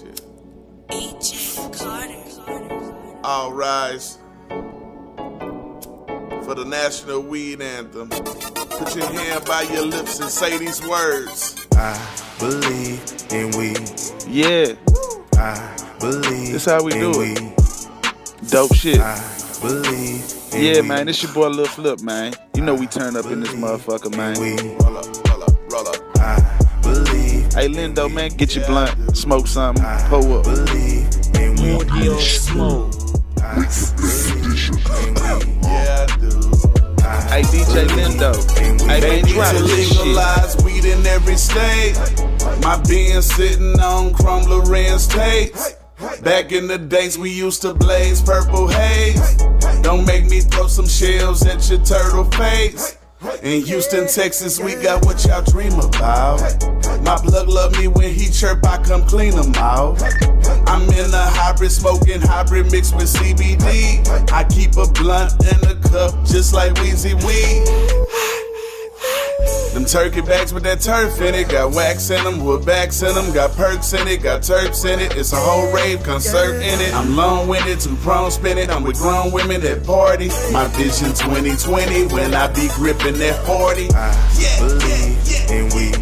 shit. EJ Carter. All rise for the national weed anthem. Put your hand by your lips and say these words. I believe in weed. Yeah, I believe. This how we in do it. weed. dope shit. I believe. in Yeah, weed. man, this your boy Lil Flip, man. You know we turn up in this motherfucker, man. Hey, Lindo, man, get your blunt, smoke something, pull up. In weed. Smoke. Hey, DJ Lindo. Hey, man, drop this legalize weed in every state. My being sitting on Lorenz tapes. Back in the days we used to blaze purple haze. Don't make me throw some shells at your turtle face. In Houston, Texas, we got what y'all dream about. My plug love me when he chirp, I come clean him out. I'm in a hybrid, smoking hybrid mixed with CBD. I keep a blunt in a cup, just like Weezy Weed. Them turkey bags with that turf in it, got wax in them, wood backs in them, got perks in it, got turps in it. It's a whole rave concert in it. I'm long winded, two prone spinning. I'm with grown women that party. My vision 2020 when I be gripping that 40. I believe in weed.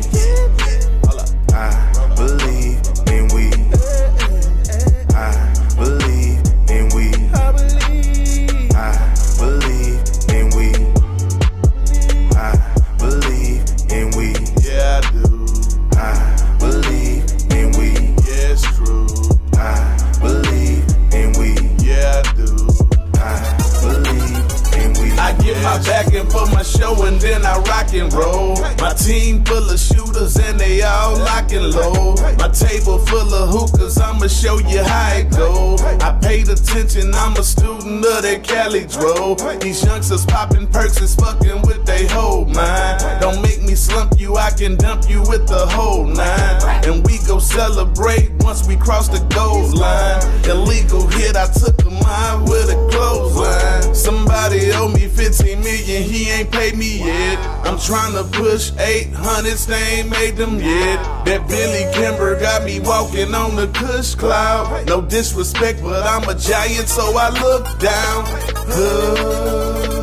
Low. My table full of hookahs, I'ma show you how it go. I paid attention, I'm a student of that Cali dro. These youngsters popping perks is fucking with they whole mind. Don't make me slump you, I can dump you with the whole nine. And we go celebrate once we cross the goal line. Illegal hit, I took a mine with a clothesline. Somebody owe me 15 million, he ain't paid me yet. I'm trying to push 800s, they ain't made them yet. That Billy Kimber got me walking on the cush cloud. No disrespect, but I'm a giant, so I look down. Uh,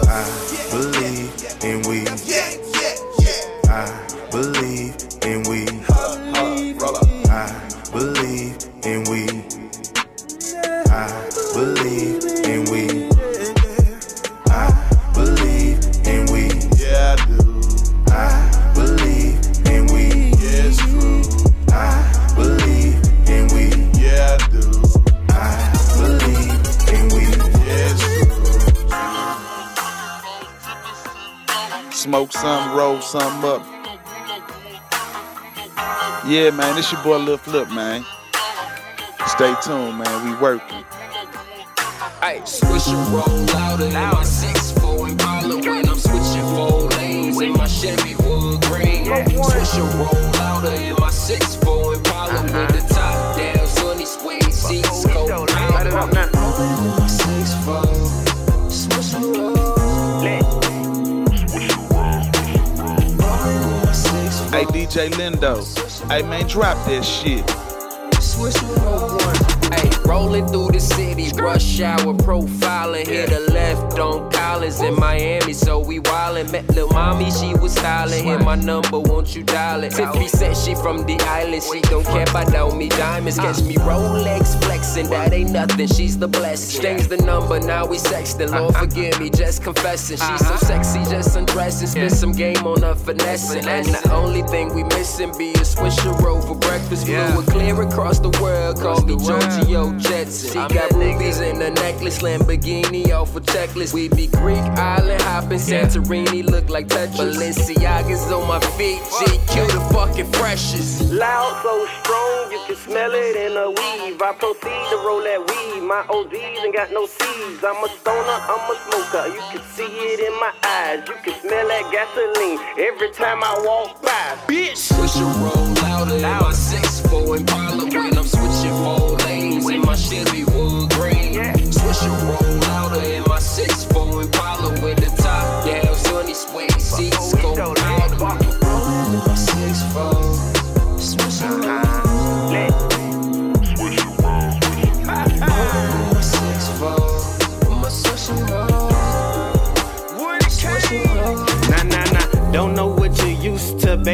Smoke some, roll some up. Yeah, man, this your boy Lil Flip, man. Stay tuned, man. We working. Hey, swish and roll louder my six four when I'm switching four lanes in my Chevy wood. Swish and roll louder in my six four with DJ Lindo. Hey, man, drop that shit. And roll oh one. Hey, rolling through the city, rush hour profiling. Hit a left on Collins in Miami, so we wildin'. Met lil' mommy, she was styling. Hit my number, won't you dial it? Tiffy said she from the island, she don't care about me diamonds. Catch me Rolex flexing, that ain't nothing, she's the blessing. Exchange the number, now we sexting. Lord uh-huh. forgive me, just confessing. She's so uh-huh. sexy, just undressing. Spend some game on her finessing. And the only thing we missing be a swisher roll for breakfast. Flew it clear across the world, call me Giorgio Jetson. She got rubies in a necklace, Lamborghini off a checklist. We be Greek island hopping, Santorini look like Tetris. Balenciaga's on my feet, GQ the fucking freshest. Loud, so strong, you can smell it in a weave. I proceed to roll that weed. My OGs ain't got no seeds. I'm a stoner, I'm a smoker. You can see it in my eyes. You can smell that gasoline every time I walk by. Bitch! Swish and roll louder in my six four Impala when I'm switching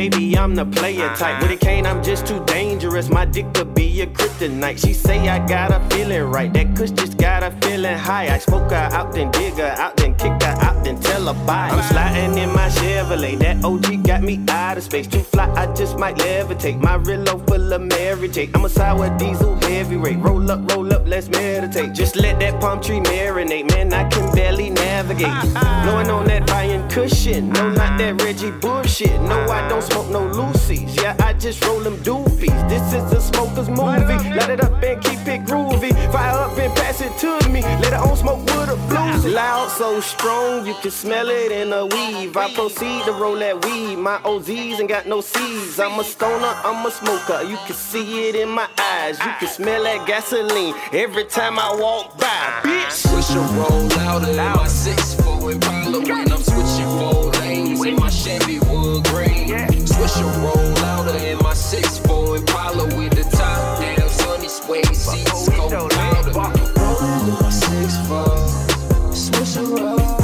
baby, I'm the player type. Uh-huh. With a cane, I'm just too dangerous. My dick could be a kryptonite. She say I got a feeling right. That kush just got a feeling high. I smoke her out, then dig her out, then kick then tell her bye. I'm sliding in my Chevrolet. That OG got me out of space. Too fly, I just might levitate. My reload full of Mary Jake. I'm a sour diesel heavyweight. Roll up, roll up, let's meditate. Just let that palm tree marinate. Man, I can barely navigate. Blowing on that iron cushion. No, not that Reggie bullshit. No, I don't smoke no Lucy's. Yeah, I just roll them doobies. This is a smoker's movie. Light it up and keep it groovy. Fire up and pass it to me. Let it on smoke with a blues. Loud, so strong, you can smell it in a weave. I proceed to roll that weed. My OZs ain't got no C's. I'm a stoner, I'm a smoker. You can see it in my eyes. You can smell that gasoline every time I walk by. Bitch. Switch a roll louder in my six four Impala when I'm switching four lanes in my Chevy wood grain. Switch a roll louder in my six four Impala with the top down, sunny suede seats oh, go louder. Rolling in my six four, switch a roll.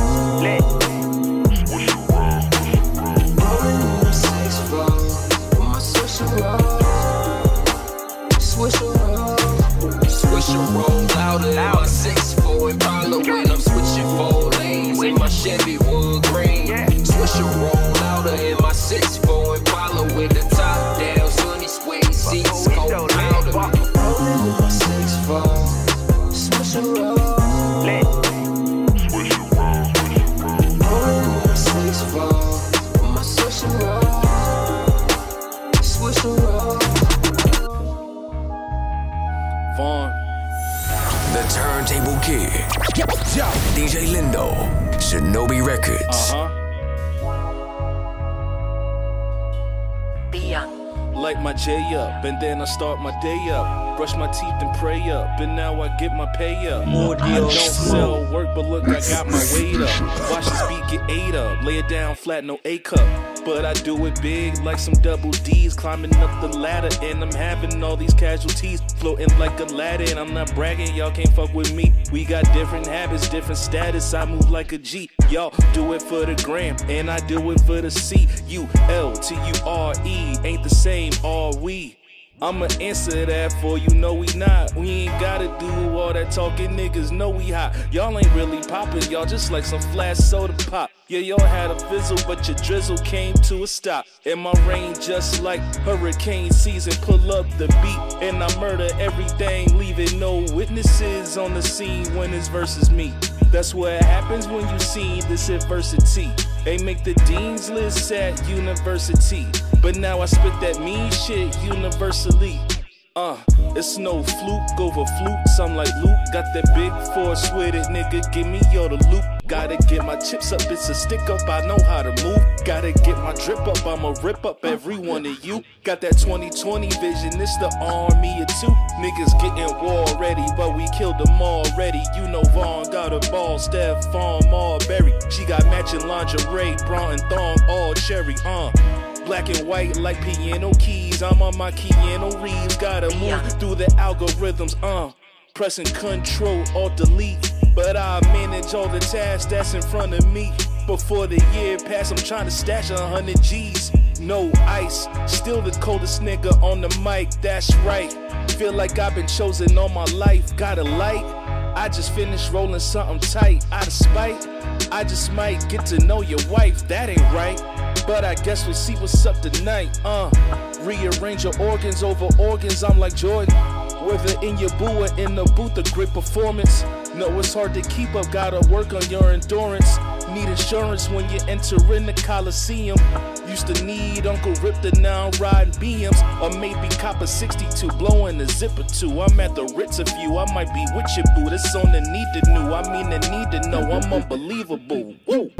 Kid. DJ Lindo. Shinobi Recordz. Uh huh. Light my J up, and then I start my day up. Brush my teeth and pray up, and now I get my pay up. More I don't sell work, but look, I got my weight up. Watch this beat get ate up, lay it down flat, no A cup. But I do it big like some double D's, climbing up the ladder, and I'm having all these casualties floating like a ladder. And I'm not bragging, y'all can't fuck with me. We got different habits, different status. I move like a G. Y'all do it for the gram, and I do it for the C. U L T U R E ain't the same, are we? I'ma answer that for you, know we not. We ain't gotta do all that talking, niggas know we hot. Y'all ain't really poppin', y'all just like some flash soda pop. Yeah, y'all had a fizzle, but your drizzle came to a stop. And my rain just like hurricane season. Pull up the beat, and I murder everything, leaving no witnesses on the scene when it's versus me. That's what happens when you see this adversity. They make the dean's list at university. But now I spit that mean shit universally. Uh, it's no fluke over flukes. I'm like Luke, got that big force with it, nigga. Give me all the loot. Gotta get my chips up, it's a stick up. I know how to move. Gotta get my drip up, I'ma rip up every one of you. Got that 2020 vision, it's the army of two. Niggas getting war ready, but we killed them already. You know Vaughn got a ball, Stephon Marbury. She got matching lingerie, bra and thong, all cherry, uh. Black and white like piano keys. I'm on my Keanu Reeves. Gotta move through the algorithms. Uh, pressing Control Alt Delete. But I manage all the tasks that's in front of me. Before the year pass, I'm trying to stash a hundred G's. No ice, still the coldest nigga on the mic. That's right. Feel like I've been chosen all my life. Got a light. I just finished rolling something tight out of spite. I just might get to know your wife, that ain't right. But I guess we'll see what's up tonight. Uh, rearrange your organs over organs. I'm like Jordan. Whether in your boo or in the booth, a great performance. No, it's hard to keep up, gotta work on your endurance. Need insurance when you enter in the Coliseum. Used to need Uncle Rip the now riding BMs. Or maybe cop a 62, blowing a zipper too. I'm at the Ritz a few, I might be with you, boo. This on the need to know, I mean the need to know. I'm unbelievable. Woo!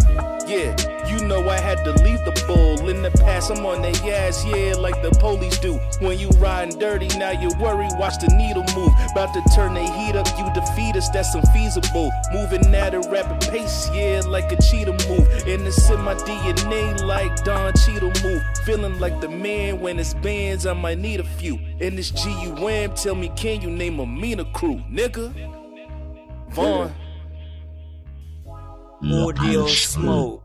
Yeah, you know I had to leave the bull. In the past, I'm on their ass, yeah, like the police do. When you riding dirty, now you worry, watch the needle move. About to turn the heat up, you defeat us, that's unfeasible. Moving at a rapid pace, yeah, like a Cheetah move. And it's in my DNA like Don Cheetah move. Feeling like the man when it's bands, I might need a few. And this GUM, tell me, can you name a meaner crew, nigga? Vaughn. Ordeal smoke.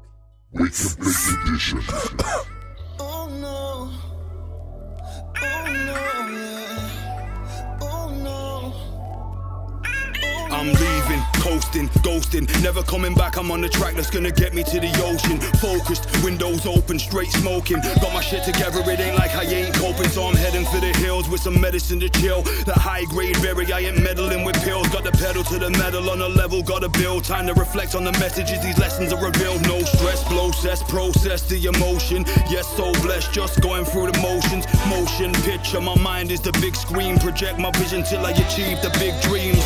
Edition. oh no. Oh no. Coasting, ghosting. Never coming back, I'm on the track that's gonna get me to the ocean. Focused, windows open, straight smoking. Got my shit together, it ain't like I ain't coping, so I'm heading for the hills with some medicine to chill. That high grade berry, I ain't meddling with pills. Got the pedal to the metal on a level, gotta build. Time to reflect on the messages, these lessons are revealed. No stress, blow cess, process the emotion. Yes, so blessed, just going through the motions. Motion picture, my mind is the big screen. Project my vision till I achieve the big dreams.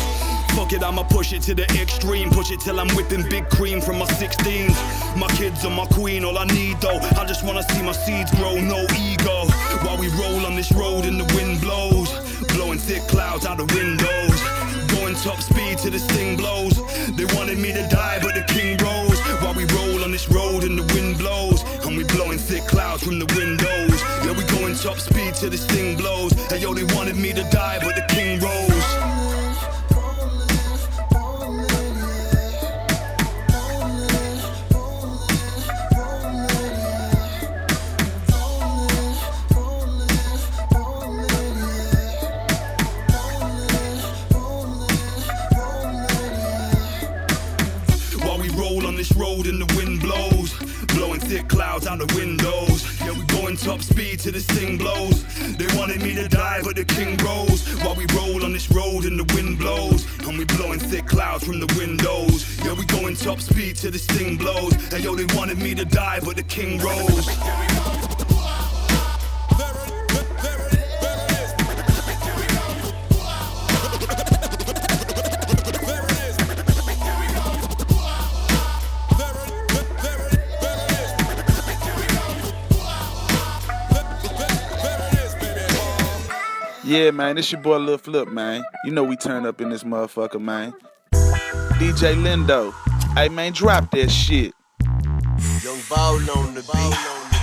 Fuck it, I'ma push it to the extreme. Push it till I'm whipping big cream from my 16s. My kids are my queen, all I need though. I just wanna see my seeds grow, no ego. While we roll on this road and the wind blows, blowing thick clouds out the windows. Going top speed till this thing blows. They wanted me to die, but the king rose. While we roll on this road and the wind blows, and we blowing thick clouds from the windows. Yeah, we going top speed till this thing blows. And yo, they wanted me to die, but the king rose. Road and the wind blows, blowing thick clouds out the windows. Yeah, we going top speed till this thing blows. They wanted me to die, but the king rose. While we roll on this road and the wind blows, and we blowing thick clouds from the windows. Yeah, we going top speed till this thing blows. And yo, they wanted me to die, but the king rose. Yeah, man, it's your boy Lil Flip, man. You know we turn up in this motherfucker, man. DJ Lindo. Hey, man, drop that shit. Young Ball on the beat.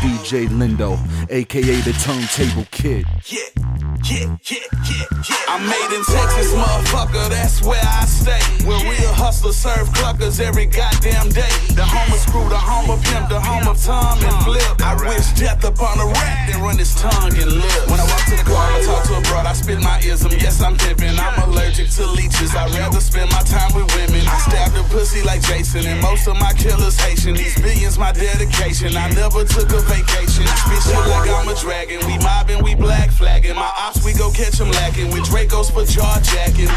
DJ Lindo, aka the Turntable Kid. Yeah, yeah, yeah, yeah, yeah. I'm made in Texas, motherfucker, that's where I stay. Where real hustlers serve cluckers every goddamn day. The home of screw, the home of pimp, the home of Tom and Flip. I wish death upon a rat and run his tongue and lips. When I walk to the car, I talk to a broad, I spit my ism. Yes, I'm pimping, I'm allergic to leeches. I'd rather spend my time with women. I stab the pussy like Jason, and most of my killers Haitian. These billions, my dedication. I never took a vacation. Spit shit like I'm a dragon. We mobbing, we black flagging. My ops, we go catch them lacking. With Dracos for jaw jacking.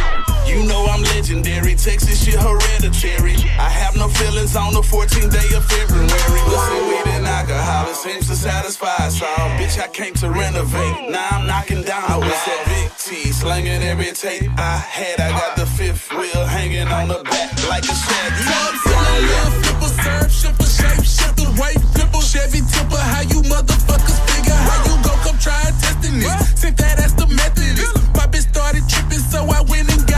You know I'm legendary. Texas shit hereditary. I have no feelings on the 14th day of February. Listen, weed and alcohol, it seems to satisfy us all. Bitch, I came to renovate. Now I'm knocking down. I was at Big T, slinging every tape I had. I got the fifth wheel hanging on the back like a shaggy. Flipper, serve, shipper, shape, shifter, weight, flipper, Chevy tipper. How you motherfuckers testing this. Sent that as the Methodist. My bitch started tripping, so I went and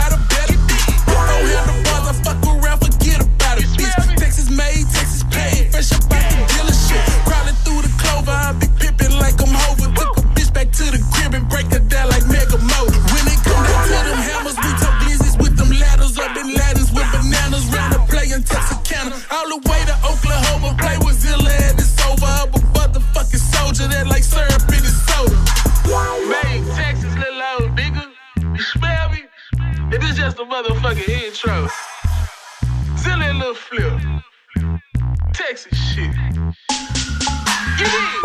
Zilla Flip. Texas shit. You dig?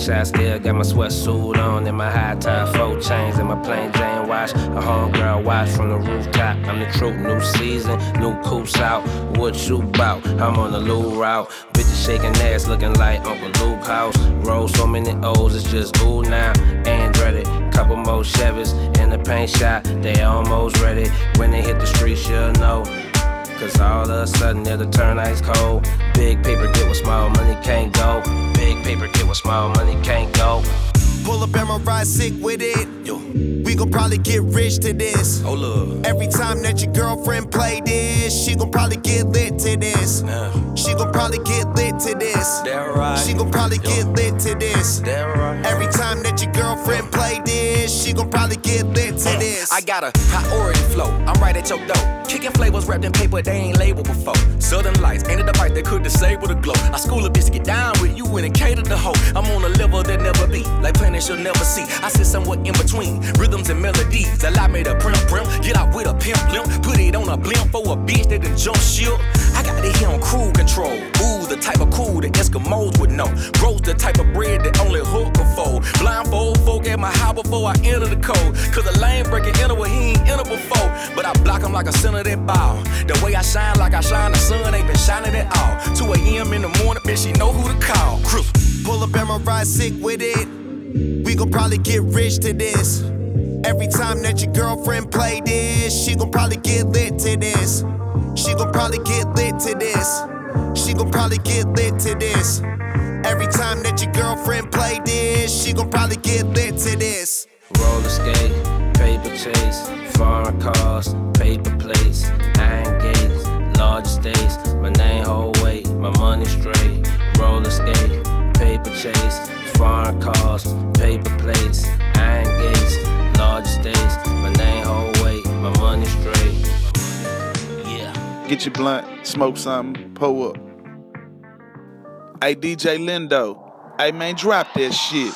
Shot still got my sweatsuit on and my high tie, four chains and my plain Jane watch. A homegirl watch from the rooftop. I'm the truth, new season, new coops out. What you bout? I'm on the Lou route. Bitches shaking ass, looking like Uncle Luke house. Roll so many O's, it's just ooh now. Andretti, couple more Chevys in the paint shop. They almost ready. When they hit the streets, you'll know. Cause all of a sudden it'll turn ice cold. Big paper get where small money can't go. Big paper get where small money can't go. Pull up and my ride sick with it. Yo. We gon' probably get rich to this. Oh, look. Every time that your girlfriend play this, she gon' probably get lit to this. She gon' probably get lit to this. That right. She gon' probably get lit to this. That right. Every time that your girlfriend play this, she gon' probably get lit to uh, this. I got a priority flow. I'm right at your door. Kicking flavors wrapped in paper they ain't labeled before. Southern lights ain't a device that could disable the glow. I school a bitch to get down with you and cater the hoe. I'm on a level that never be, like planets you'll never see. I sit somewhere in between rhythms and melodies. Allow me to prim prim, get out with a pimp limp, put it on a blimp for a bitch that done jump ship. I got it here on crew control. Ooh, the type of cool that Eskimos would know. Grows the type of bread that only hook can fold. Blindfold folk at my house before I enter the code. Cause the lane breaking enter where he ain't enter before. But I block him like a center that ball. The way I shine like I shine, the sun ain't been shining at all. 2 a.m. in the morning, bitch, she know who to call. Crew. Pull up and my ride sick with it. We gon' probably get rich to this. Every time that your girlfriend play this, she gon' probably get lit to this. She gon' probably get lit to this. She gon' probably get lit to this. Every time that your girlfriend play this, she gon' probably get lit to this. Roller skate, paper chase, foreign cars, paper plates, iron gates, large estates. My name whole weight, my money straight. Roller skate, paper chase, foreign cars, paper plates, iron gates, large estates. My name whole weight, my money straight. Yeah. Get your blunt, smoke something, pull up. Hey, DJ Lindo. Hey, man, drop that shit.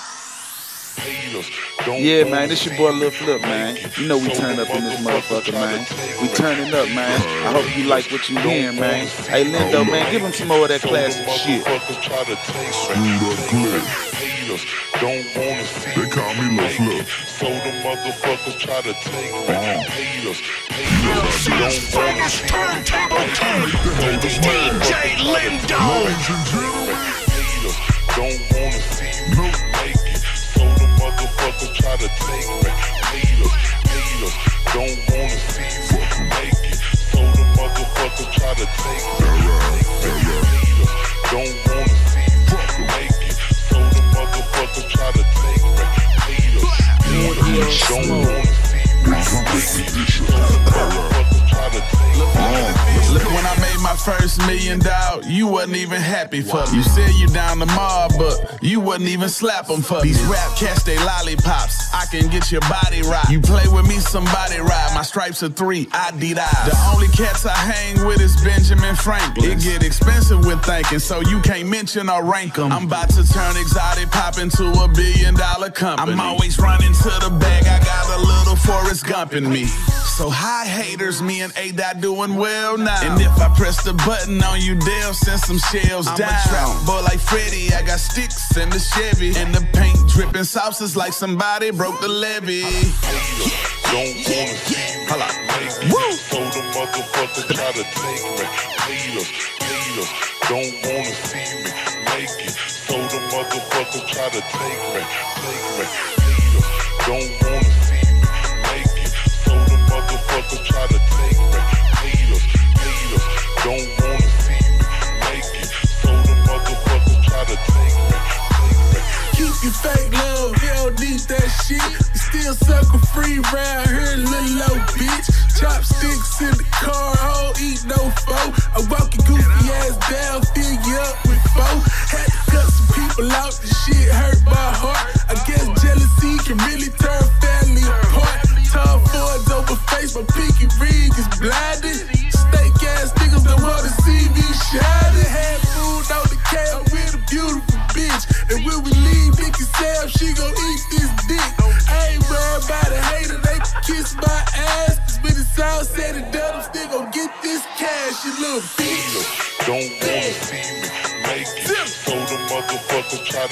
Yeah, man, this your boy Lil Flip, man. You know we turn up in this motherfucker, man. We turning up, man. I hope you like what you hearing, man. Hey, Lindo, man, give him some more of that classic shit. Don't wanna see they call me Lil Flip. So the motherfuckers try to take me. Uh-huh. Haters, haters, don't wanna see me. DJ Lindo. Ladies and gentlemen. Haters, don't wanna see me make it. So the motherfuckers try to take me. Haters, haters, don't wanna see me make it. So the motherfuckers try to take me. Haters, don't wanna motherfuckers try to take me. Haters, haters, don't wanna see me make it. So the motherfuckers try to take me. Look, when I made my first million dollar, you wasn't even happy for me. You said you down the mob, but you wouldn't even slap them for me. These rap cats, they lollipops. I can get your body right. You play with me, somebody ride. My stripes are three, I did I. The only cats I hang with is Benjamin Franklin. It get expensive with thinking, so you can't mention or rank them. I'm about to turn exotic pop into a billion dollar company. I'm always running to the bag, I got a little Forrest Gump in me. So hi haters, me and A Dot doing well now. And if I press the button on you, they'll send some shells I'm a down. Boy like Freddy, I got sticks in the Chevy. And the paint dripping sauces like somebody broke the levee. Don't wanna see me make it. Woo! So the motherfuckers try to take me. Haters, haters, don't wanna see me make it. So the motherfuckers try to take me, take me. Haters, don't wanna see me make it. So the motherfuckers try to Your fake love, hell deep that shit. You still sucker free round here, little low bitch. Chopsticks in the car, hole, eat no foe. I walk your goofy ass down, fill you up with foe. Had to cut some people out,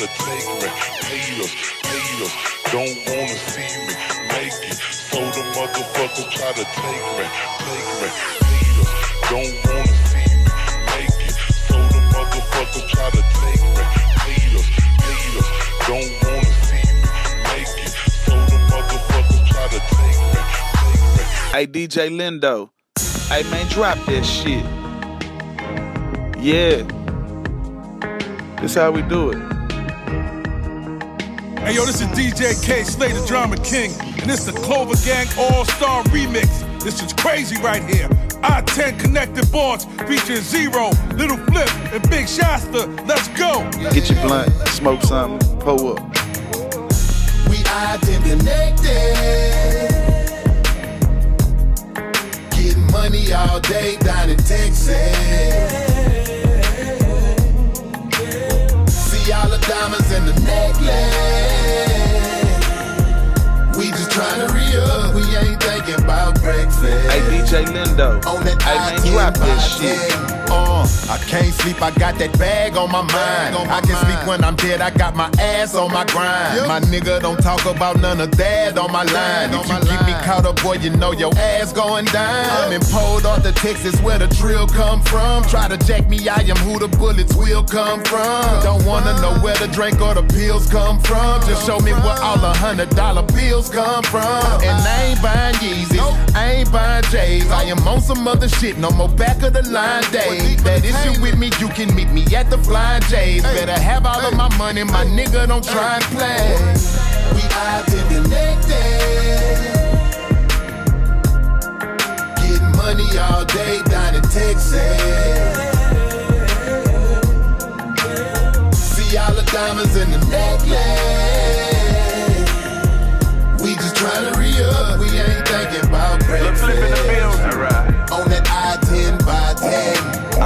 me. Haters, haters, don't wanna see me make it. So the try to take me, take me. Haters, don't wanna see me make it. So the try to take me. Haters, haters, don't wanna see me make it. So the try to take me, take me. Hey, DJ Lindo. Hey, man, drop that shit. Yeah. This how we do it. Hey yo, this is DJ Kay Slay the Drama King, and this is the Clover Gang All Star Remix. This is crazy right here. I-10 Connected Boards featuring Z-Ro, Little Flip, and Big Shasta. Let's go. Get your blunt, smoke something, pull up. We I-10 connected. Getting money all day down in Texas. See all the diamonds in the necklace. Just trying to re-up. We ain't thinking about breakfast. Hey, DJ Lindo. On that Hey, man, I-10 drop by shit. 10. Uh, I can't sleep, I got that bag on my mind. I can sleep when I'm dead, I got my ass on my grind. My nigga don't talk about none of that on my line. If you get me caught up, boy, you know your ass going down. I'm in Port Arthur, Texas, where the drill come from. Try to jack me, I am who the bullets will come from. Don't wanna know where the drink or the pills come from. Just show me where all the hundred dollar bills come from. And I ain't buying Yeezys, I ain't buying J's. I am on some other shit, no more back of the line days. That issue with me, you can meet me at the Flying J's. Better have all of my money, my nigga, don't try and play. We out to connected. Getting money all day down in Texas. See all the diamonds in the necklace. We just tryna re-up, we ain't thinking about breakfast. On that I-10 by 10.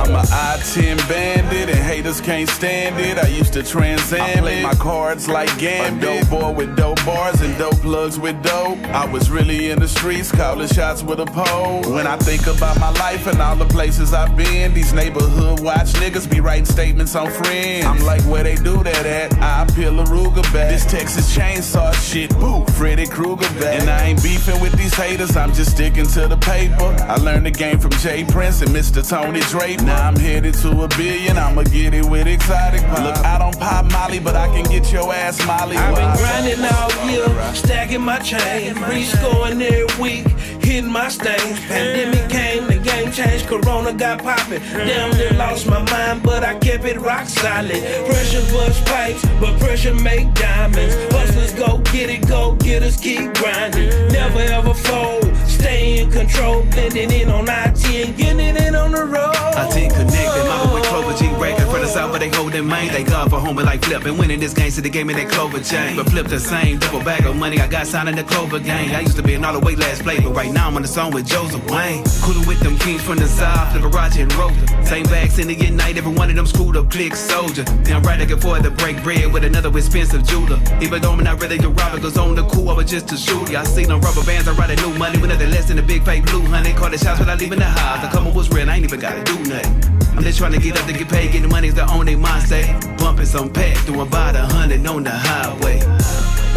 I'm a I-10 bandit and haters can't stand it. I used to transcend I play my cards like Gambit. A dope boy with dope bars and dope plugs with dope. I was really in the streets calling shots with a pole. When I think about my life and all the places I've been, these neighborhood watch niggas be writing statements on friends. I'm like, where they do that at? I peel a Ruger back. This Texas chainsaw shit, boo, Freddy Krueger back. And I ain't beefing with these haters, I'm just sticking to the paper. I learned the game from J. Prince and Mr. Tony Draper. I'm headed to a billion, I'ma get it with exotic pop. Look, I don't pop Molly, but I can get your ass Molly. I've been grinding all year, stacking my chain, re-scoring every week, hitting my stains. Pandemic came, the game changed, Corona got popping. Damn near lost my mind, but I kept it rock solid. Pressure bust pipes, but pressure make diamonds. Hustlers go get it, go get us, keep grinding. Never ever fold, stay in control, blending in on I-10, getting it in on the road. I team connected, mama with Clover G breaking for the south, but they holding main. They God for but like flip and winning this game, so they gave me that Clover chain. But flip the same, double bag of money I got signed in the Clover gang. I used to be in all the way last place, but right now I'm on the song with Joseph Wayne. Coolin' with them kings from the south, the garage and roller. Same bags in the night, every one of them screwed up click soldier. Then right, I can afford to break bread with another expensive jeweler. Even though I'm not ready to rob it, cause on the cool, I was just a shooter. I seen them rubber bands, I ride a new money with nothing less than a big fake blue honey. Call the shots without leaving the house. The coming was real, I ain't even gotta do nothing. I'm just trying to get up to get paid, getting money's the only mindset. Bumping some pack, doing about a hundred on the highway.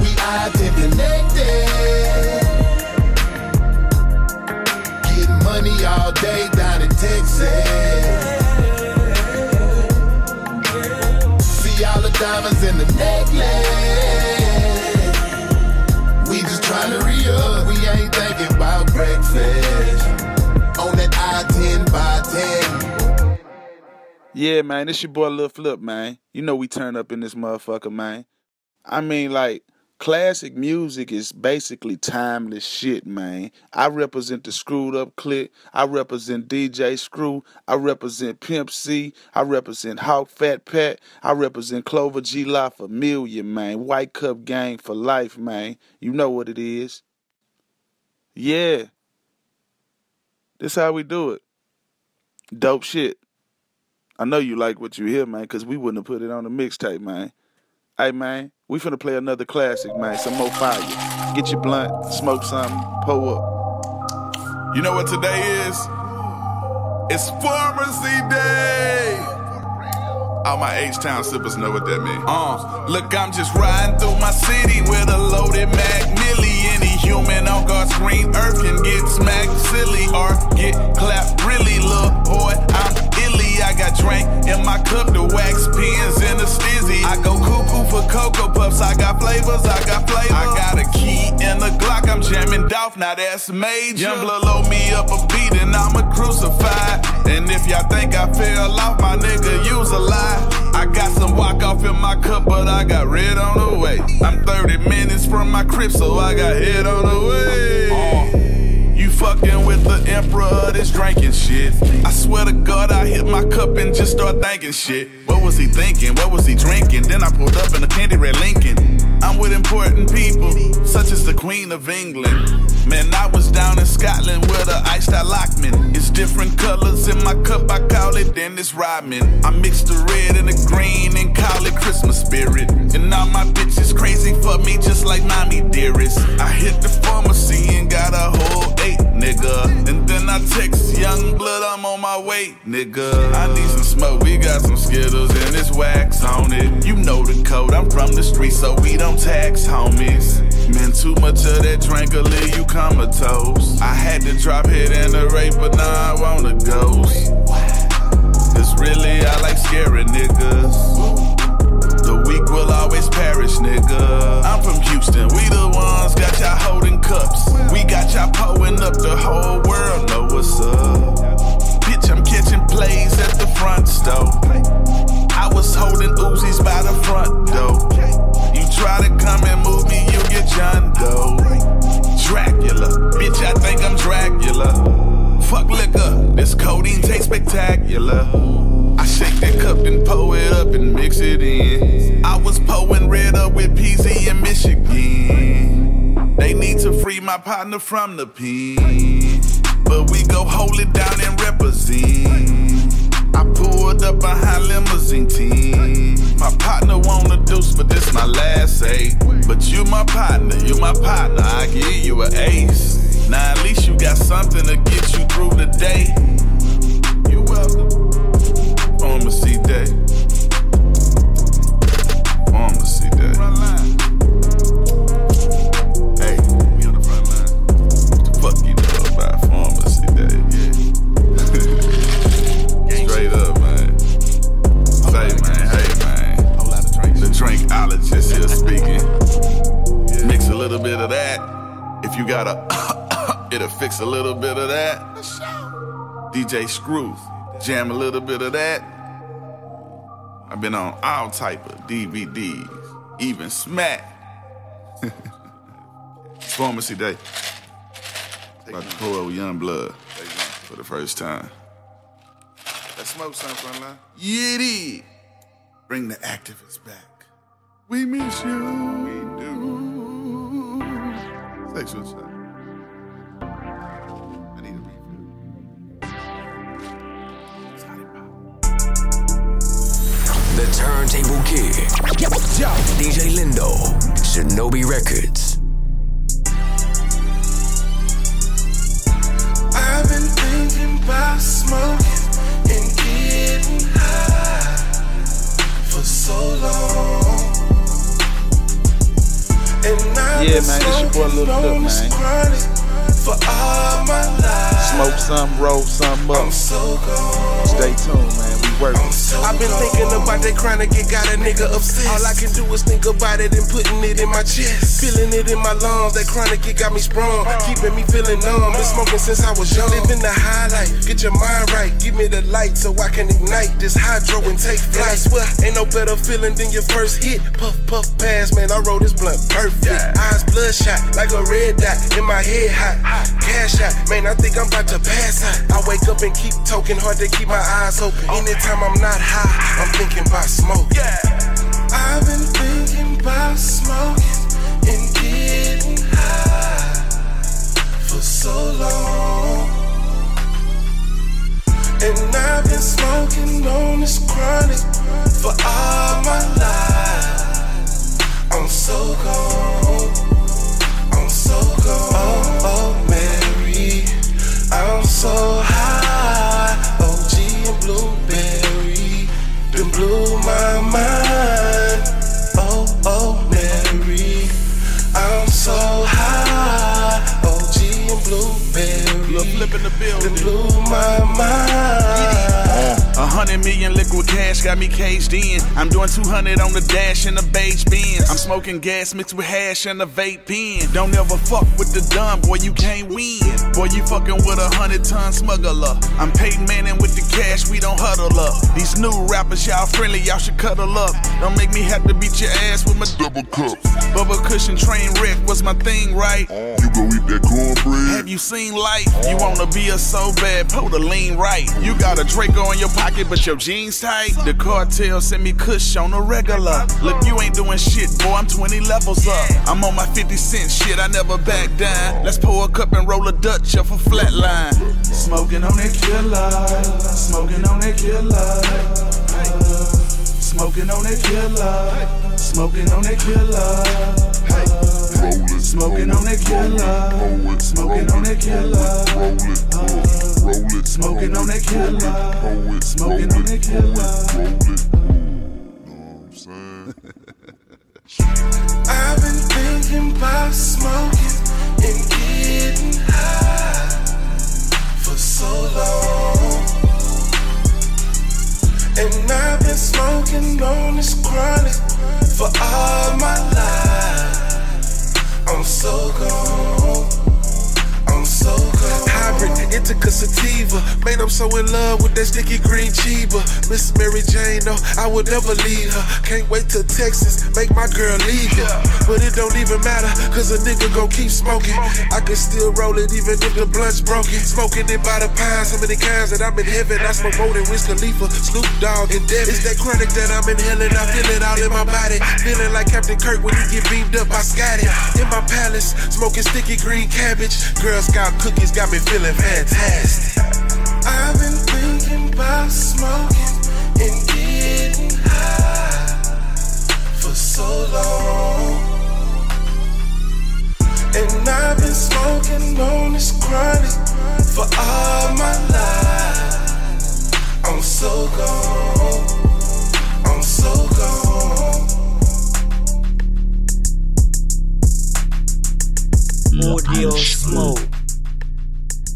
We out to connected. Getting money all day down in Texas. See all the diamonds in the necklace. Trying to re-up, we ain't thinking about breakfast. On that I-10 by 10. Yeah, man, this your boy Lil Flip, man. You know we turn up in this motherfucker, man. I mean, like, classic music is basically timeless shit, man. I represent the Screwed Up Click. I represent DJ Screw. I represent Pimp C. I represent Hawk Fat Pat. I represent Clover G La Familia, man. White Cup Gang for life, man. You know what it is. Yeah. This how we do it. Dope shit. I know you like what you hear, man, because we wouldn't have put it on the mixtape, man. Hey, man, we finna play another classic, man. Some more fire. Get your blunt, smoke something, pull up. You know what today is? It's pharmacy day. All my H-Town sippers know what that means. Uh, look, I'm just riding through my city with a loaded Mac Millie. Any human on God's green earth can get smacked silly or get clapped really, little boy. I'm illy. I got drink in my cup, the wax pens in the stizzy. I go cuckoo for Cocoa Puffs. I got flavors, I got flavors. I got a key in the Glock. I'm jamming Dolph, now that's major. Young blood load me up a beat and I'm a crucified. And if y'all think I fell off, my nigga, use a lie. I got some walk off in my cup, but I got red on the way. I'm 30 minutes from my crib, so I got head on the way. Uh. You fucking with the emperor of this drinking shit. I swear to God, I hit my cup and just start thinking shit. What was he thinking? What was he drinking? Then I pulled up in a candy red Lincoln. I'm with important people, such as the Queen of England. Man, I was down in Scotland with a iced out Lockman. It's different colors in my cup, I call it Dennis Rodman. I mix the red and the comatose. I had to drop hit in the rape, but now I want a ghost. Cause really, I like scary niggas. The weak will always perish, nigga. I'm from Houston, we the ones got y'all holding cups. We got y'all pulling up, the whole world know what's up. Bitch, I'm catching plays at the front store. I was holding Uzis by the front door. You try to come and move me, you get John Doe. Dracula, bitch, I think I'm Dracula. Fuck liquor, this codeine tastes spectacular. I shake that cup and pour it up and mix it in. I was pouring red up with PZ in Michigan. They need to free my partner from the pen. But we go hold it down and represent. I pulled up behind limousine team. My partner want a deuce, but this my last eight. But you my partner, you my partner. I give you an ace. Now at least you got something to get you through the day. You welcome. Pharmacy day. Pharmacy day. Drinkologist here speaking. Mix a little bit of that. If you got a, it'll fix a little bit of that. DJ Screws, jam a little bit of that. I've been on all type of DVDs, even Smack. Pharmacy Day. About to pour over Young Blood for the first time. Let's smoke something, frontline. Yeah, it is. Bring the activists back. We miss you. We do. Sexual time. I need a refill. The Turntable Kid. DJ Lindo. Shinobi Recordz. I've been thinking about smoking and getting high for so long. Yeah, man, this your boy Lil smoking Flip, man. chronic for all my life. Smoke some, roll some up. Stay tuned, man. Working. I've been thinking about that chronic, it got a nigga obsessed. All I can do is think about it and putting it in my chest. Feeling it in my lungs, that chronic, it got me sprung. Keeping me feeling numb. Been smoking since I was young. Living the high highlight, get your mind right. Give me the light so I can ignite this hydro and take flight. And I swear, ain't no better feeling than your first hit. Puff, puff, pass, man, I roll this blunt perfect. Eyes bloodshot, like a red dot. In my head hot. Cash out, man, I think I'm about to pass out. I wake up and keep talking hard to keep my eyes open. Anytime I'm not high, I'm thinking about smoke. Yeah. I've been thinking about smoking gas mixed with hash and a vape pen. Don't ever fuck with the dumb, boy, you can't win. Boy, you fucking with a hundred ton smuggler. I'm Peyton Manning with the cash, we don't huddle up. These new rappers, y'all friendly, y'all should cuddle up. Don't make me have to beat your ass with my double cup. Bubble cushion train wreck was my thing, right? Uh. Go eat that cornbread. Have you seen life? You wanna be a so bad, pull the lean right. You got a Draco in your pocket, but your jeans tight. The cartel send me kush on a regular. Look, you ain't doing shit, boy. I'm 20 levels up. I'm on my 50 cent shit, I never back down. Let's pour a cup and roll a Dutch up a flatline. Smoking on that killer, smoking on that killer. Smoking on that killer, smoking on that killer. Smoking on that killer, smoking on that killer. Smoking on that killer, smoking on that killer. I've been thinking sticky green chiba. Miss Mary Jane, no, I would never leave her. Can't wait till Texas, make my girl leave her. But it don't even matter, cause a nigga gon' keep smoking. I can still roll it even if the blunt's broken. Smoking it by the pound, so many kinds that I'm in heaven. I smoke more than Wiz Khalifa, Snoop Dogg, and Devin. It's that chronic that I'm inhaling, I feel it all in my body. Feeling like Captain Kirk when he get beamed up by Scotty. In my palace, smoking sticky green cabbage. Girl Scout cookies got me feeling fantastic. I've been thinking about smoking and getting high for so long. And I've been smoking on this chronic for all my life. I'm so gone. I'm so gone. Audio smoke.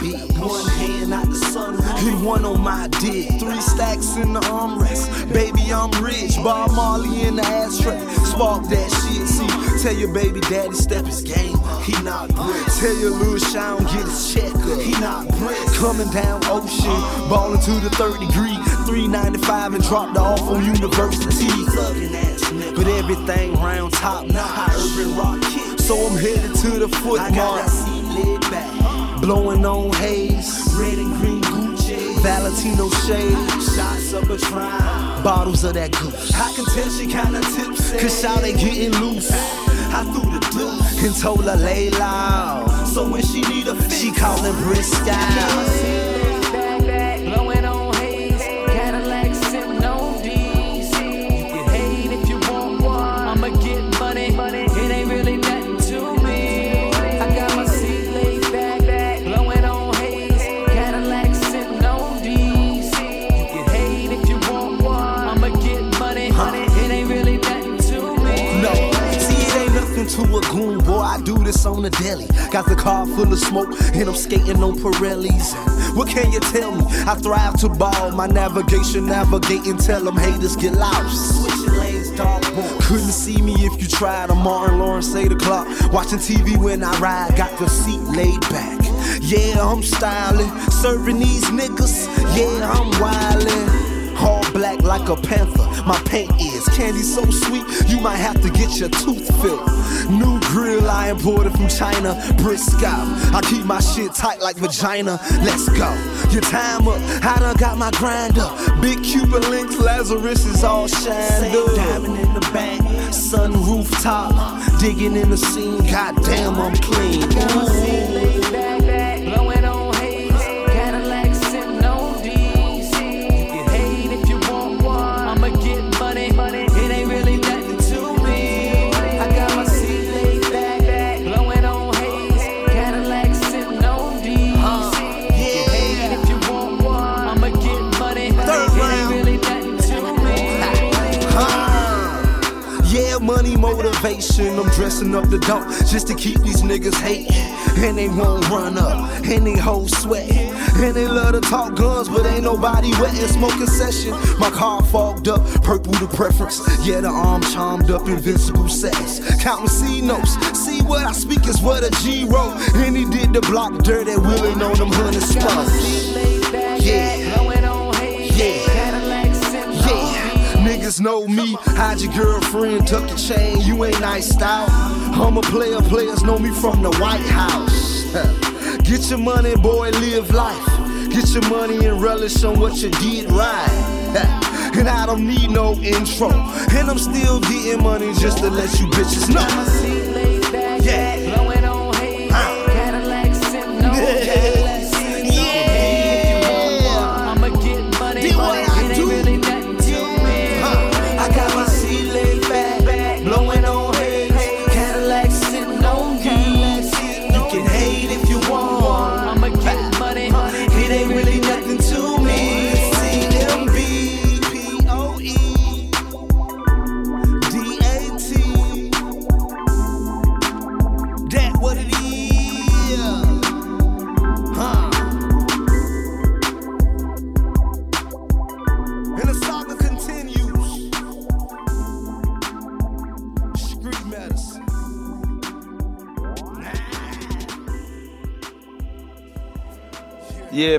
beat. One hand out the sun, and one on my dick. Three stacks in the armrest. Baby, I'm rich. Bob Marley in the ashtray. Spark that shit. See, tell your baby daddy step his game. He not bricks. Tell your little Sean get his check up. He not bricks. Coming down ocean, ballin' to the third degree. 395 and dropped off on university. But everything round top, not urban rock. So I'm headed to the foot mark. Blowing on haze, red and green Gucci, Valentino shades, shots of a try, bottles of that goose. I can tell she kinda tipsy, cause shout they getting loose. I threw the deuce and told her lay low. So when she need a fix, she callin' Briscoe. I do this on the daily. Got the car full of smoke, and I'm skating on Pirellis. What can you tell me? I thrive to ball. My navigation, navigating, tell them haters get lost. Couldn't see me if you tried. I'm Martin Lawrence, 8 o'clock. Watching TV when I ride, got the seat laid back. Yeah, I'm styling, serving these niggas. Yeah, I'm wildin'. All black like a panther. My paint is candy so sweet, you might have to get your tooth filled. New grill I imported from China, Briscoe. I keep my shit tight like vagina. Let's go. Your time up, I done got my grind up. Big Cuban links, Lazarus is all shined up. Diamond in the back, sun rooftop, digging in the scene. Goddamn, I'm clean. Blowing motivation. I'm dressing up the dump just to keep these niggas hating. And they won't run up, and they hold sweat. And they love to talk guns, but ain't nobody wetting. Smoking session, my car fogged up, purple the preference. Yeah, the arm charmed up, invincible sex. Counting C notes, see what I speak is what a G wrote. And he did the block dirt at Willing on them hundred spots. Yeah. Niggas know me. Hide your girlfriend, tuck your chain. You ain't nice out. I'm a player. Players know me from the White House. Get your money, boy, live life. Get your money and relish on what you did right. And I don't need no intro. And I'm still getting money just to let you bitches know. Yeah.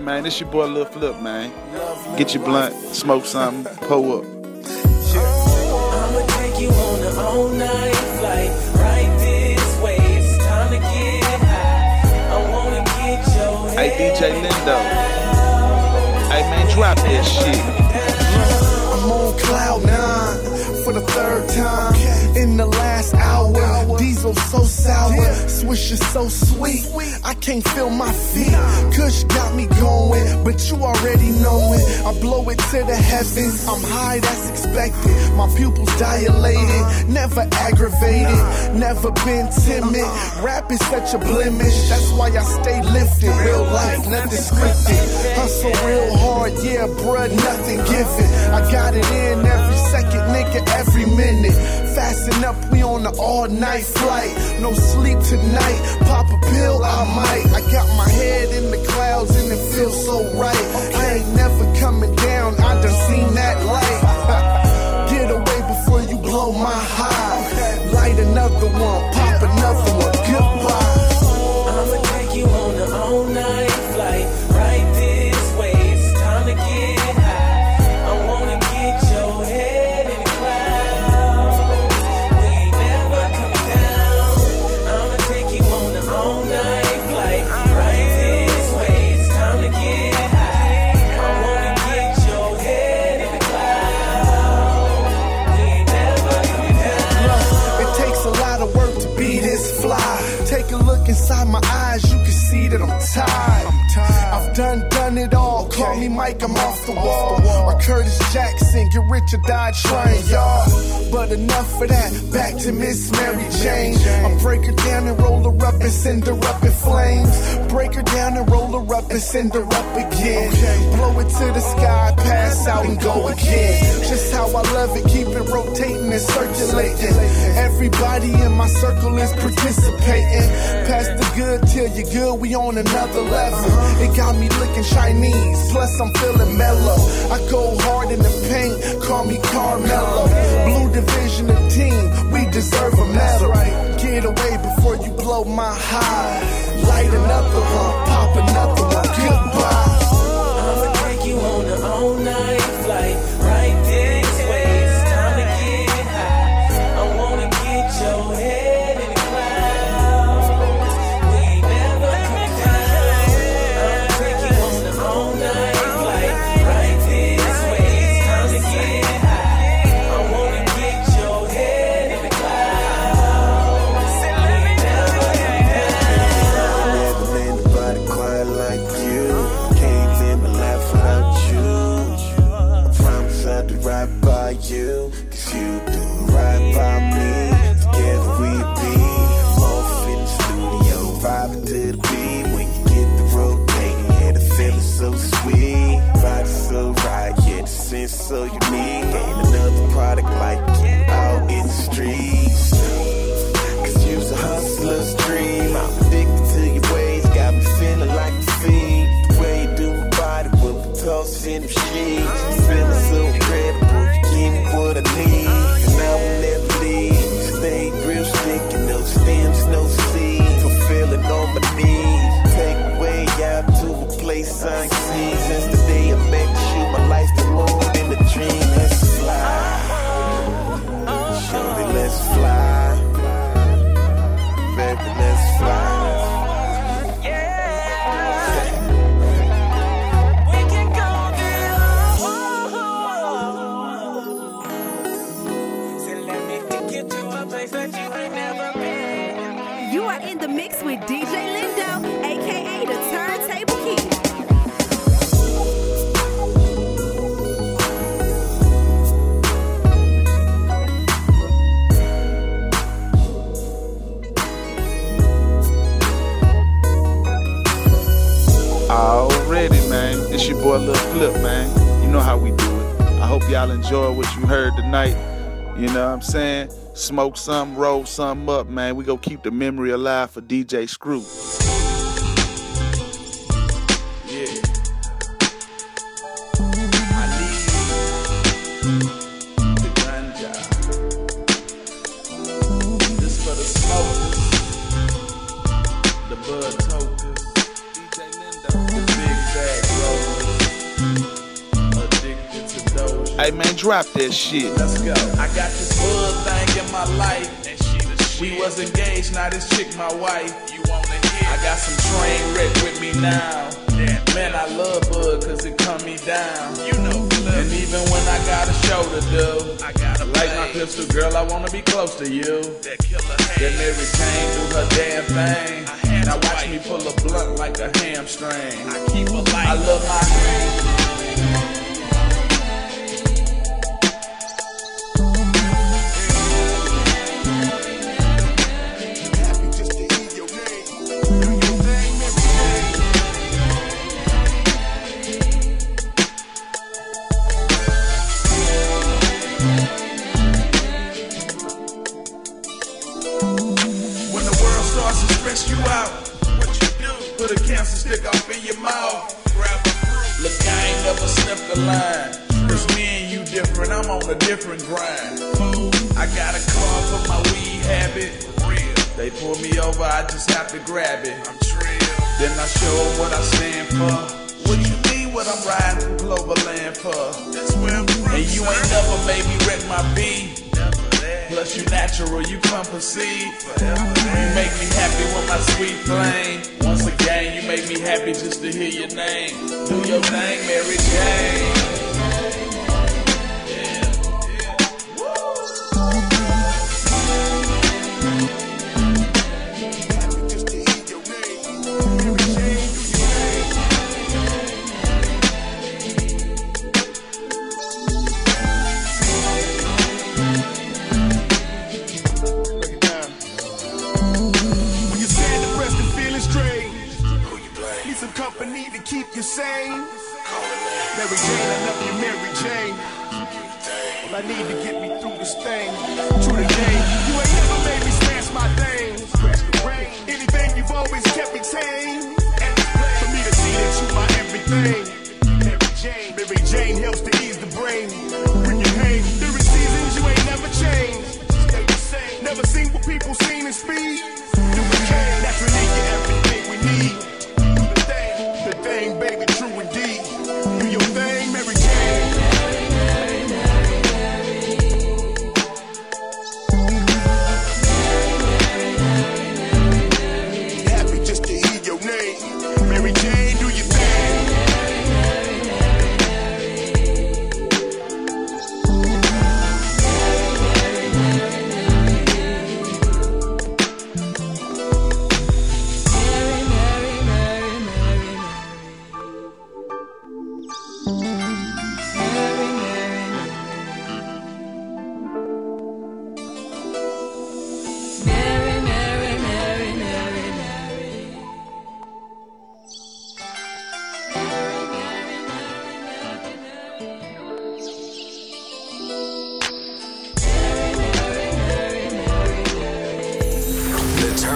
Man, this your boy Lil Flip, man. Get your blunt, smoke something, pull up. I'ma take you on an all night flight. Right this way, it's time to get high. I wanna get your Hey. DJ Lindo. Hey, man, drop that shit. I'm on cloud nine for the third time in the last hour. Diesel so sour, swish is so sweet. I can't feel my feet. Kush got me going, but you already know it. I blow it to the heavens. I'm high, that's expected. My pupils dilated, never aggravated, never been timid. Rap is such a blemish, that's why I stay lifted. Real life, nothing scripted. Hustle real hard, yeah, bruh, nothing given. I got it in every second, nigga, every minute. Fasten up, we on an all night flight. No sleep tonight, pop a pill, I might. I got my head in the clouds and it feels so right. I ain't never coming down, I done seen that light. my high. Light another one, pop trying, y'all. But enough of that. Back to Miss Mary Jane. I break her down and roll her up and send her up in flames. Break her down and and send her up again. Blow it to the sky, pass out and go again. Just how I love it, keep it rotating and circulating. Everybody in my circle is participating. Pass the good till you're good, we on another level. Uh-huh. It got me looking Chinese, plus I'm feeling mellow. I go hard in the paint, call me Carmelo. Blue division of team, we deserve a medal. Get away before you blow my high. Light another one, pop another one, goodbye. Right by you. Cause you do right by me. Together we be off in the studio, vibing to the beat. When you get the rotating, yeah, the feeling so sweet. Vibe so right, yeah, the sense so you Flip, man. You know how we do it. I hope y'all enjoy what you heard tonight. You know what I'm saying? Smoke some, roll some up, man. We go keep the memory alive for DJ Screw. Hey man, drop that shit. Let's go. I got this bud thing in my life. And she the shit. We was engaged, now this chick my wife. You wanna hear? I got some train wreck with me now. Man, I love bud cause it calm me down. You know, And even when I got a show to do, I gotta like my pistol, girl, I wanna be close to you. That killer That Mary Jane do her damn thing. Now watch me pull a blunt like a hamstring. I keep a light. I love my I just have to grab it. I'm Then I show what I stand for. What you mean what I'm riding from Cloverland for? That's where I'm from. And you ain't never made me wreck my beat. Plus you natural, you come proceed. You make me happy with my sweet flame. Once again, you make me happy just to hear your name. Do your thing, Mary Jane.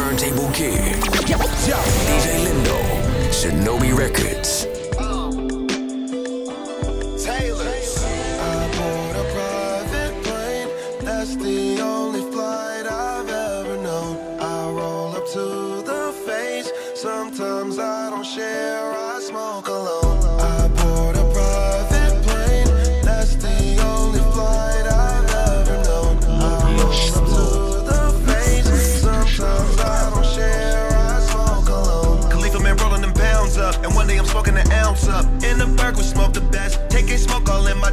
Turntable Kid. DJ Lindo. Shinobi Recordz.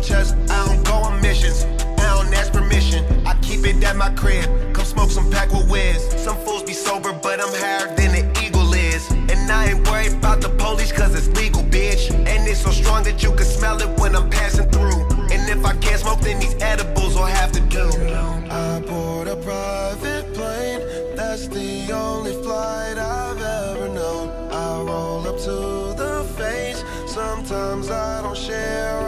Chest. I don't go on missions. I don't ask permission. I keep it at my crib. Come smoke some pack with Wiz. Some fools be sober, but I'm higher than an eagle is. And I ain't worried about the police, cause it's legal, bitch. And it's so strong that you can smell it when I'm passing through. And if I can't smoke, then these edibles will have to do. I bought a private plane. That's the only flight I've ever known. I roll up to the face. Sometimes I don't share,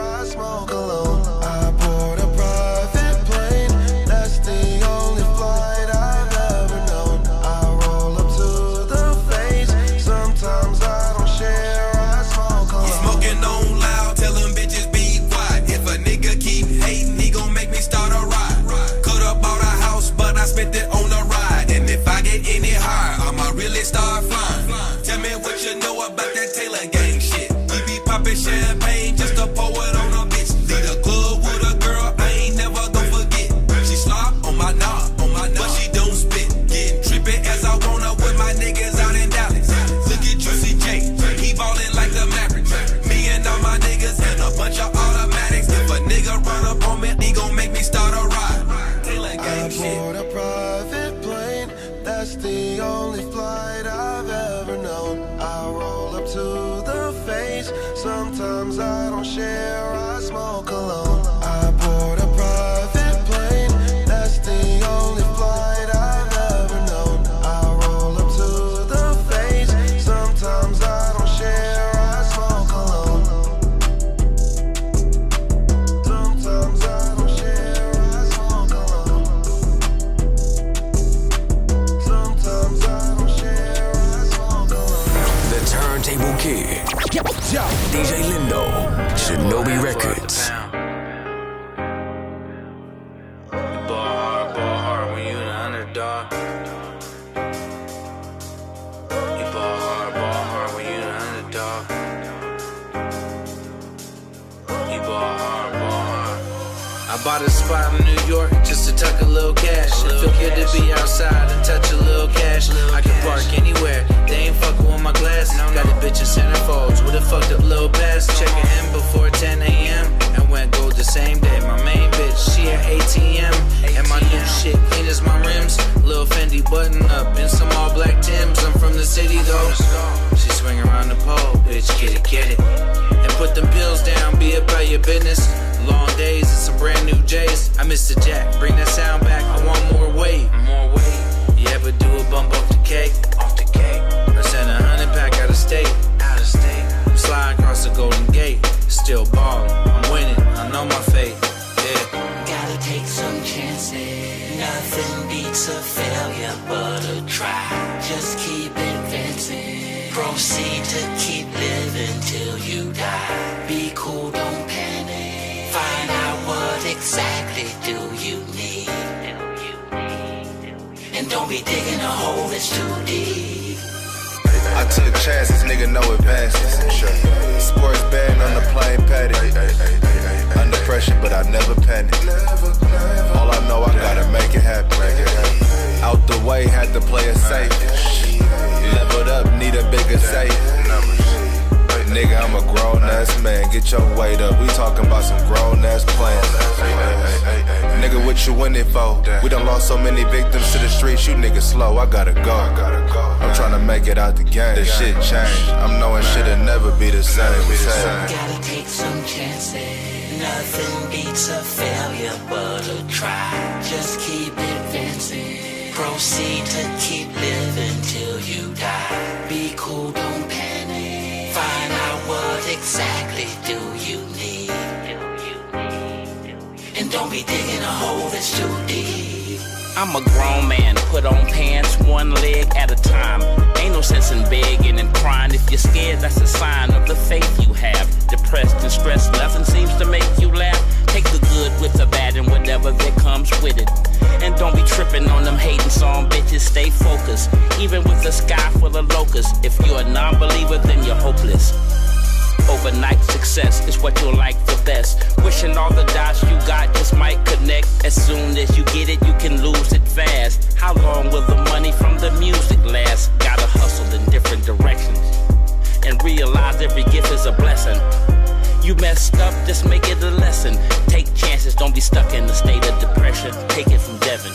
In New York just to tuck a little cash. It feel good to be outside and touch a little cash. I can park anywhere, they ain't fucking with my glass. Got a bitch in centerfolds with a fucked up little pass. Checking in before 10 a.m. and went gold the same day. My main bitch, she at ATM. And my new shit clean as my rims. Little Fendi button up in some all black Tims. I'm from the city though. She swing around the pole, bitch, get it, get it. And put them pills down, be about your business. Long days and some brand new J's. I miss the jack, bring that sound back. I want more weight, more weight. You ever do a bump off the cake? Off the cake. Be digging a hole that's too deep. I took chances, nigga, no advances. Sports betting on the plane patty. Under pressure, but I never panic. All I know, I gotta make it happen. Out the way, had to play it safe. Leveled up, need a bigger safe. Nigga, I'm a grown ass man. Get your weight up. We talking about some grown ass plans. Nigga, what you in it for? We done lost so many victims to the streets. You niggas slow. I gotta go. I'm trying to make it out the game. This shit changed. I'm knowing shit'll never be the same. Gotta take some chances. Nothing beats a failure but a try. Just keep advancing. Proceed to keep living till you die. Be cool, exactly do you need. And don't be digging a hole that's too deep. I'm a grown man, put on pants one leg at a time. Ain't no sense in begging and crying. If you're scared, that's a sign of the faith you have. Depressed and stressed, nothing seems to make you laugh. Take the good with the bad and whatever that comes with it. And don't be tripping on them hating song bitches. Stay focused, even with the sky full of locusts. If you're a non believer, then you're hopeless. Overnight success is what you'll like the best. Wishing all the dots you got just might connect. As soon as you get it, you can lose it fast. How long will the money from the music last? Gotta hustle in different directions. And realize every gift is a blessing. You messed up, just make it a lesson. Take chances, don't be stuck in a state of depression. Take it from Devin.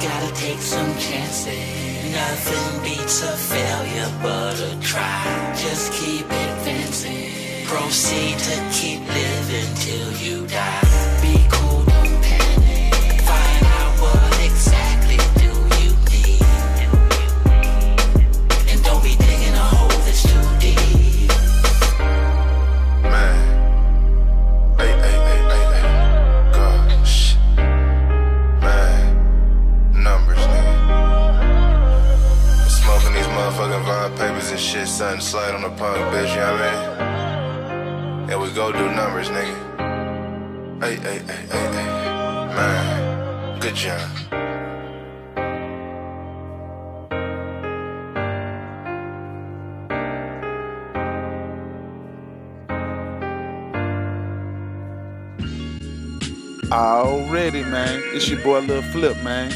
Gotta take some chances. Nothing beats a failure but a try. Just keep advancing. Proceed to keep living till you die. Be cool, don't panic. Find out what exactly do you need. And don't be digging a hole that's too deep. Man. Ay, ay, ay, ay, ay. Man. Numbers, nigga. Smoking these motherfucking vibe papers and shit, something slide on the punk, bitch, you know what I mean? And we go do numbers, nigga. Hey, hey, hey, hey, hey. Man, good job. Already, man. It's your boy Lil Flip, man.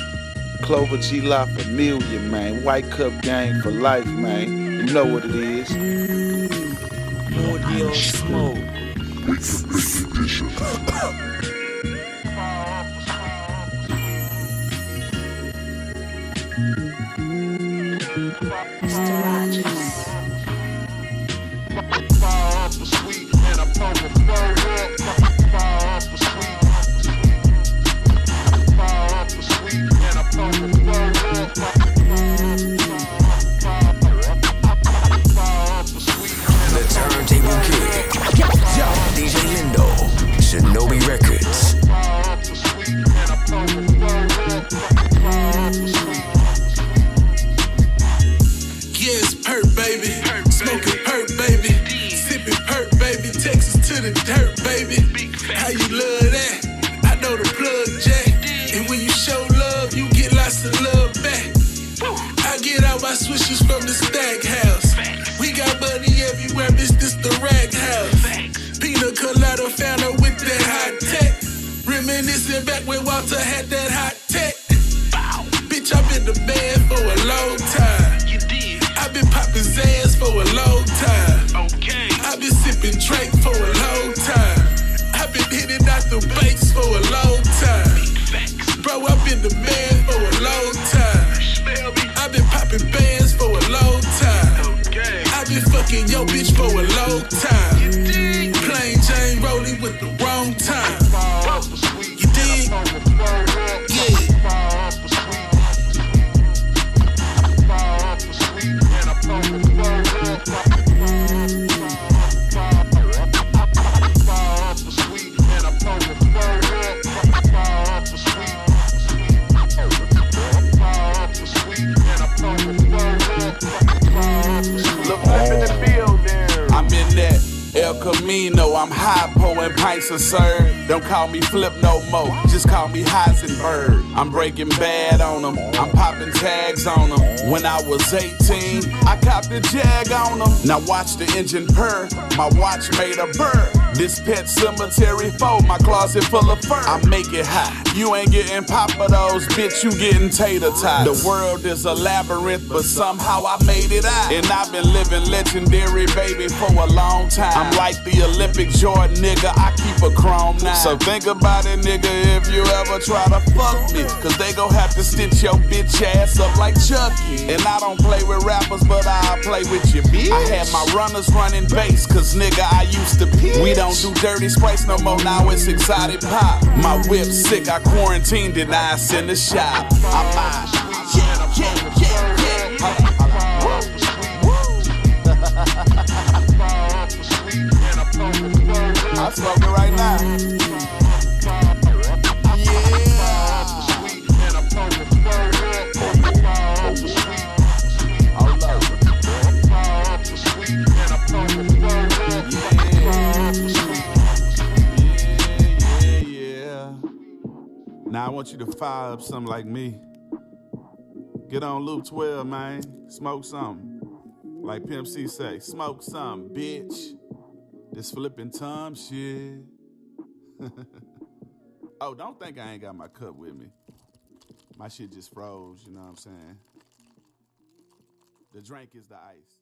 Clover G La Familia, man. White Cup Gang for life, man. You know what it is. More deal smoke. Mr. Rogers. Pints of serve. Don't call me Flip no more, just call me Heisenberg. I'm breaking bad on them, I'm popping tags on them. When I was 18, I copped a Jag on them. Now watch the engine purr, my watch made a burr. This pet cemetery foe, my closet full of fur. I make it hot, you ain't getting Papa those, bitch, you getting tater tots. The world is a labyrinth, but somehow I made it out. And I've been living legendary, baby, for a long time. I'm like the Olympic Jordan, nigga, I keep a chrome nine. So think about it, nigga, if you ever try to fuck me. Cause they gon' have to stitch your bitch ass up like Chucky. And I don't play with rappers, but I'll play with your bitch. I had my runners running bass, cause nigga, I used to pitch. We don't do dirty sprays no more, now it's exotic pop. My whip sick, I quarantined it, now it's the shop. I'm out. Yeah, yeah, yeah, yeah. I'm smoking right now. Now I want you to fire up something like me. Get on loop 12, man. Smoke something. Like Pimp C say, smoke something, bitch. This flipping Tom shit. oh, don't think I ain't got my cup with me. My shit just froze, you know what I'm saying? The drink is the ice.